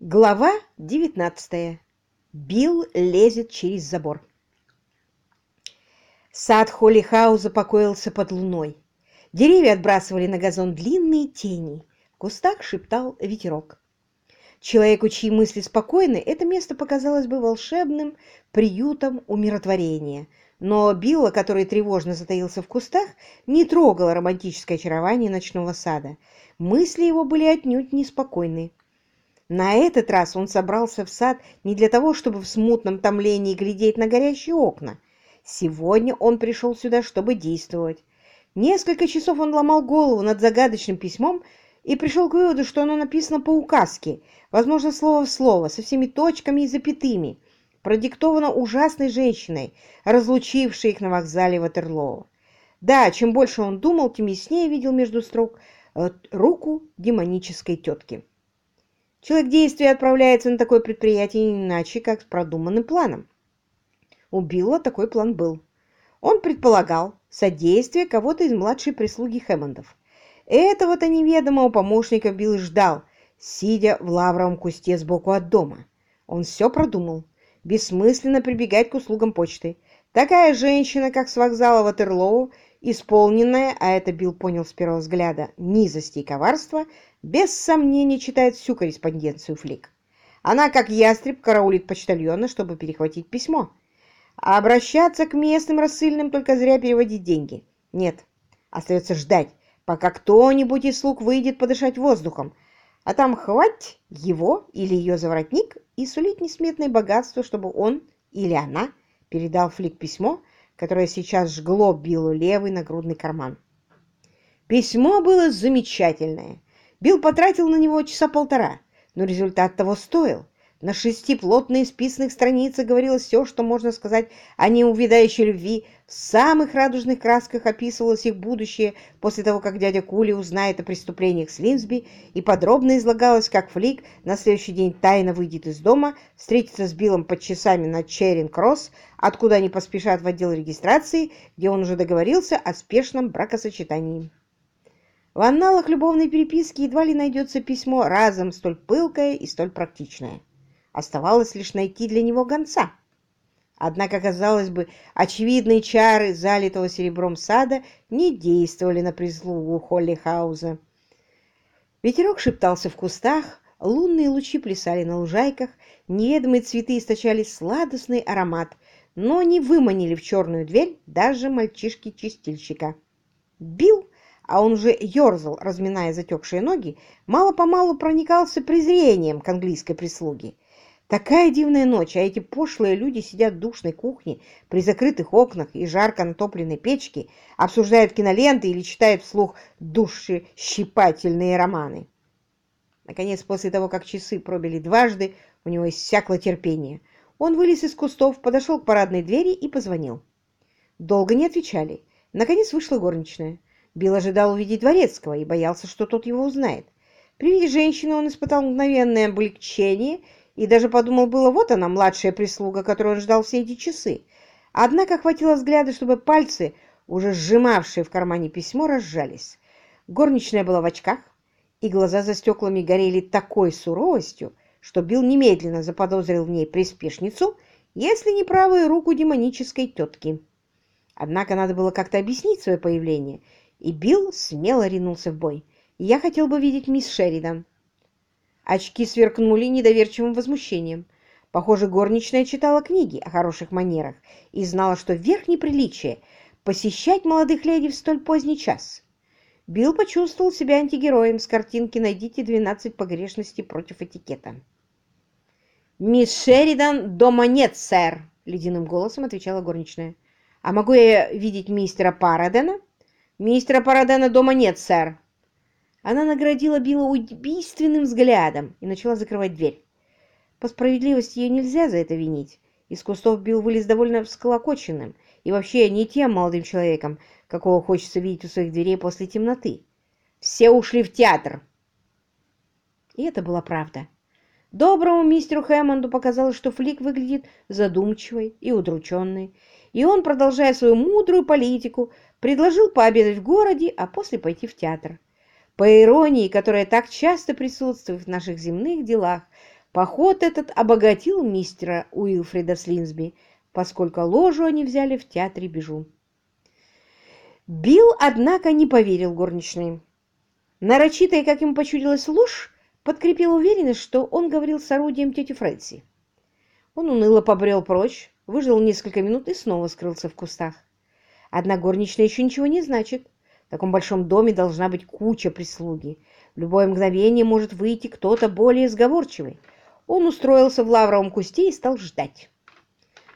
Глава 19. Билл лезет через забор. Сад Холли-хауза покоился под луной. Деревья отбрасывали на газон длинные тени. В кустах шептал ветерок. Человеку, чьи мысли спокойны, это место показалось бы волшебным приютом умиротворения. Но Билла, который тревожно затаился в кустах, не трогало романтическое очарование ночного сада. Мысли его были отнюдь неспокойны. На этот раз он собрался в сад не для того, чтобы в смутном томлении глядеть на горящие окна. Сегодня он пришел сюда, чтобы действовать. Несколько часов он ломал голову над загадочным письмом и пришел к выводу, что оно написано по указке, возможно, слово в слово, со всеми точками и запятыми, продиктовано ужасной женщиной, разлучившей их на вокзале Ватерлоу. Да, чем больше он думал, тем яснее видел между строк э, руку демонической тетки. Человек действия отправляется на такое предприятие не иначе, как с продуманным планом. У Билла такой план был. Он предполагал содействие кого-то из младшей прислуги Хэммондов. Этого-то неведомого помощника Билл ждал, сидя в лавровом кусте сбоку от дома. Он все продумал. Бессмысленно прибегать к услугам почты. Такая женщина, как с вокзала Ватерлоу, исполненная, а это Билл понял с первого взгляда, низости и коварства, без сомнения читает всю корреспонденцию Флик. Она, как ястреб, караулит почтальона, чтобы перехватить письмо. А обращаться к местным рассыльным только зря переводить деньги. Нет, остается ждать, пока кто-нибудь из слуг выйдет подышать воздухом, а там хвать его или ее заворотник и сулить несметное богатство, чтобы он или она передал Флик письмо, которое сейчас жгло Биллу левый нагрудный карман. Письмо было замечательное. Билл потратил на него часа полтора, но результат того стоил. На шести плотно исписанных страницах говорилось все, что можно сказать о неувидающей любви. В самых радужных красках описывалось их будущее после того, как дядя Кули узнает о преступлениях Слинсби, и подробно излагалось, как Флик на следующий день тайно выйдет из дома, встретится с Биллом под часами на Черинг-Кросс, откуда они поспешат в отдел регистрации, где он уже договорился о спешном бракосочетании. В анналах любовной переписки едва ли найдется письмо разом столь пылкое и столь практичное. Оставалось лишь найти для него гонца. Однако, казалось бы, очевидные чары залитого серебром сада не действовали на прислугу Холли Хауза. Ветерок шептался в кустах, лунные лучи плясали на лужайках, неведомые цветы источали сладостный аромат, но не выманили в черную дверь даже мальчишки-чистильщика. Бил, а он уже ерзал, разминая затекшие ноги, мало-помалу проникался презрением к английской прислуге. Такая дивная ночь, а эти пошлые люди сидят в душной кухне при закрытых окнах и жарко натопленной печке, обсуждают киноленты или читают вслух душещипательные романы. Наконец, после того, как часы пробили дважды, у него иссякло терпение. Он вылез из кустов, подошел к парадной двери и позвонил. Долго не отвечали. Наконец вышла горничная. Билл ожидал увидеть дворецкого и боялся, что тот его узнает. При виде женщины он испытал мгновенное облегчение и даже подумал было, вот она, младшая прислуга, которую он ждал все эти часы. Однако хватило взгляда, чтобы пальцы, уже сжимавшие в кармане письмо, разжались. Горничная была в очках, и глаза за стеклами горели такой суровостью, что Билл немедленно заподозрил в ней приспешницу, если не правую руку демонической тетки. Однако надо было как-то объяснить свое появление, и Билл смело ринулся в бой. «Я хотел бы видеть мисс Шеридан», Очки сверкнули недоверчивым возмущением. Похоже, горничная читала книги о хороших манерах и знала, что верх неприличия — посещать молодых леди в столь поздний час. Билл почувствовал себя антигероем с картинки «Найдите 12 погрешностей против этикета». «Мисс Шеридан дома нет, сэр!» — ледяным голосом отвечала горничная. «А могу я видеть мистера Парадена?» «Мистера Парадена дома нет, сэр!» Она наградила Билла убийственным взглядом и начала закрывать дверь. По справедливости ее нельзя за это винить. Из кустов Билл вылез довольно всколокоченным и вообще не тем молодым человеком, какого хочется видеть у своих дверей после темноты. Все ушли в театр. И это была правда. Доброму мистеру Хэммонду показалось, что Флик выглядит задумчивой и удрученной, и он, продолжая свою мудрую политику, предложил пообедать в городе, а после пойти в театр. По иронии, которая так часто присутствует в наших земных делах, Поход этот обогатил мистера Уилфрида Слинсби, поскольку ложу они взяли в театре Бежу. Билл, однако, не поверил горничной. Нарочитая, как ему почудилась ложь, подкрепил уверенность, что он говорил с орудием тети Фрэнси. Он уныло побрел прочь, выждал несколько минут и снова скрылся в кустах. Одна горничная еще ничего не значит. В таком большом доме должна быть куча прислуги. В любое мгновение может выйти кто-то более сговорчивый. Он устроился в лавровом кусте и стал ждать.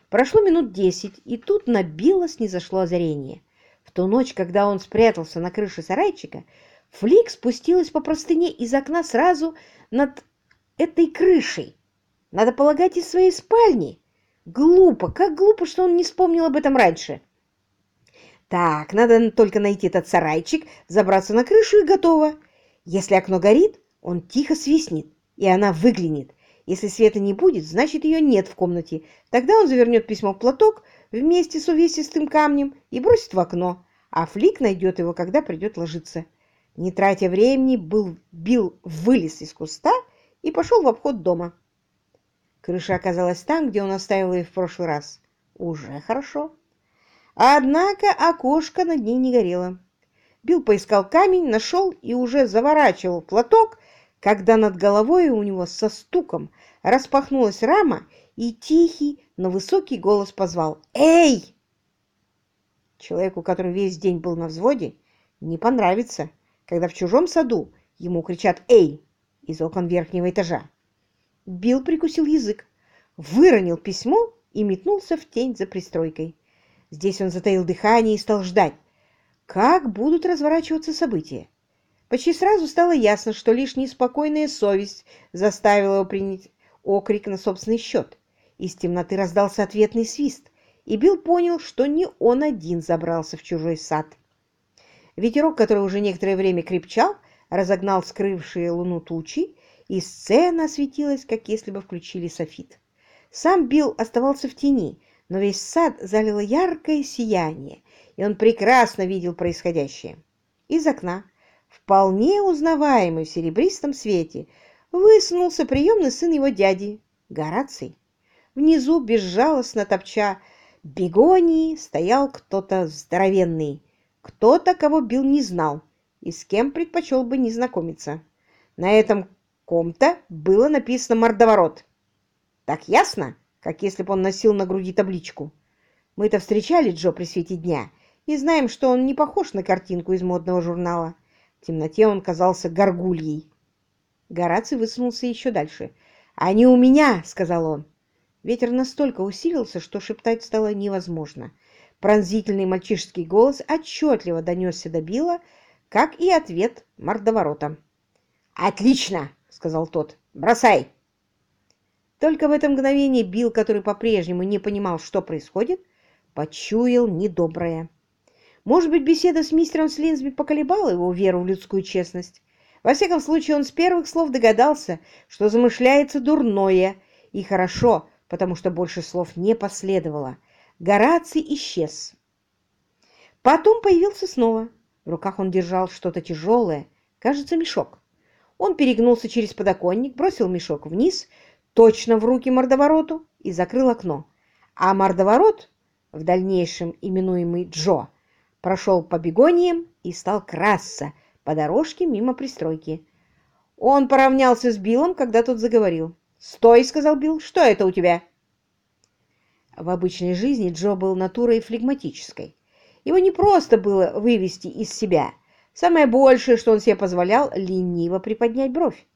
Прошло минут десять, и тут на Билла снизошло озарение. В ту ночь, когда он спрятался на крыше сарайчика, Флик спустилась по простыне из окна сразу над этой крышей. Надо полагать, из своей спальни. Глупо, как глупо, что он не вспомнил об этом раньше. Так, надо только найти этот сарайчик, забраться на крышу и готово. Если окно горит, он тихо свистнет, и она выглянет. Если света не будет, значит, ее нет в комнате. Тогда он завернет письмо в платок вместе с увесистым камнем и бросит в окно, а Флик найдет его, когда придет ложиться. Не тратя времени, был, Билл вылез из куста и пошел в обход дома. Крыша оказалась там, где он оставил ее в прошлый раз. Уже хорошо. Однако окошко над ней не горело. Билл поискал камень, нашел и уже заворачивал платок, когда над головой у него со стуком распахнулась рама, и тихий, но высокий голос позвал «Эй!». Человеку, который весь день был на взводе, не понравится, когда в чужом саду ему кричат «Эй!» из окон верхнего этажа. Билл прикусил язык, выронил письмо и метнулся в тень за пристройкой. Здесь он затаил дыхание и стал ждать, как будут разворачиваться события. Почти сразу стало ясно, что лишь неспокойная совесть заставила его принять окрик на собственный счет. Из темноты раздался ответный свист, и Билл понял, что не он один забрался в чужой сад. Ветерок, который уже некоторое время крепчал, разогнал скрывшие луну тучи, и сцена осветилась, как если бы включили софит. Сам Билл оставался в тени, но весь сад залило яркое сияние, и он прекрасно видел происходящее. Из окна, вполне узнаваемый в серебристом свете, высунулся приемный сын его дяди, Гораций. Внизу, безжалостно топча бегонии, стоял кто-то здоровенный, кто-то, кого Билл не знал и с кем предпочел бы не знакомиться. На этом ком-то было написано «Мордоворот». Так ясно? Как если бы он носил на груди табличку. Мы-то встречали Джо при свете дня и знаем, что он не похож на картинку из модного журнала. В темноте он казался горгульей. Гораций высунулся еще дальше. «Они у меня!» — сказал он. Ветер настолько усилился, что шептать стало невозможно. Пронзительный мальчишеский голос отчетливо донесся до Билла, как и ответ мордоворота. «Отлично!» — сказал тот. «Бросай!» Только в это мгновение Билл, который по-прежнему не понимал, что происходит, почуял недоброе. Может быть, беседа с мистером Слинсби поколебала его веру в людскую честность. Во всяком случае, он с первых слов догадался, что замышляется дурное, и хорошо, потому что больше слов не последовало. Гораций исчез. Потом появился снова. В руках он держал что-то тяжелое, кажется, мешок. Он перегнулся через подоконник, бросил мешок вниз, точно в руки мордовороту и закрыл окно. А мордоворот, в дальнейшем именуемый Джо, прошел по бегониям и стал красться по дорожке мимо пристройки. Он поравнялся с Биллом, когда тот заговорил. «Стой!» — сказал Билл. «Что это у тебя?» В обычной жизни Джо был натурой флегматической. Его не просто было вывести из себя. Самое большее, что он себе позволял, лениво приподнять бровь.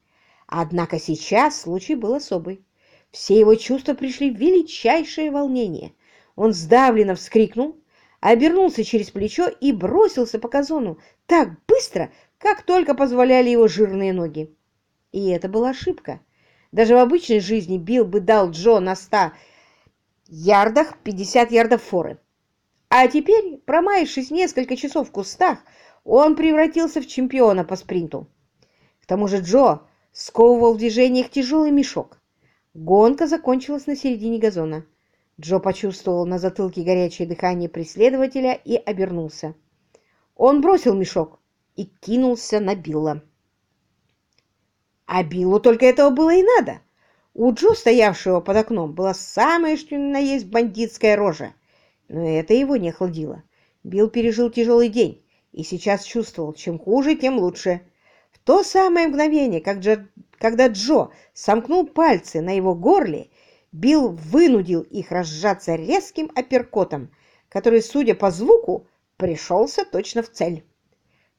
Однако сейчас случай был особый. Все его чувства пришли в величайшее волнение. Он сдавленно вскрикнул, обернулся через плечо и бросился по газону так быстро, как только позволяли его жирные ноги. И это была ошибка. Даже в обычной жизни Билл бы дал Джо на ста ярдах 50 ярдов форы. А теперь, промаявшись несколько часов в кустах, он превратился в чемпиона по спринту. К тому же Джо сковывал в движениях тяжелый мешок. Гонка закончилась на середине газона. Джо почувствовал на затылке горячее дыхание преследователя и обернулся. Он бросил мешок и кинулся на Билла. А Биллу только этого было и надо. У Джо, стоявшего под окном, была самая что ни на есть бандитская рожа, но это его не охладило. Билл пережил тяжелый день и сейчас чувствовал, чем хуже, тем лучше. То самое мгновение, как Джо, когда Джо сомкнул пальцы на его горле, Билл вынудил их разжаться резким апперкотом, который, судя по звуку, пришелся точно в цель.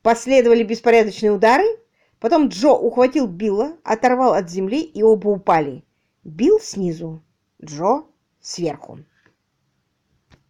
Последовали беспорядочные удары, потом Джо ухватил Билла, оторвал от земли, и оба упали. Билл снизу, Джо сверху.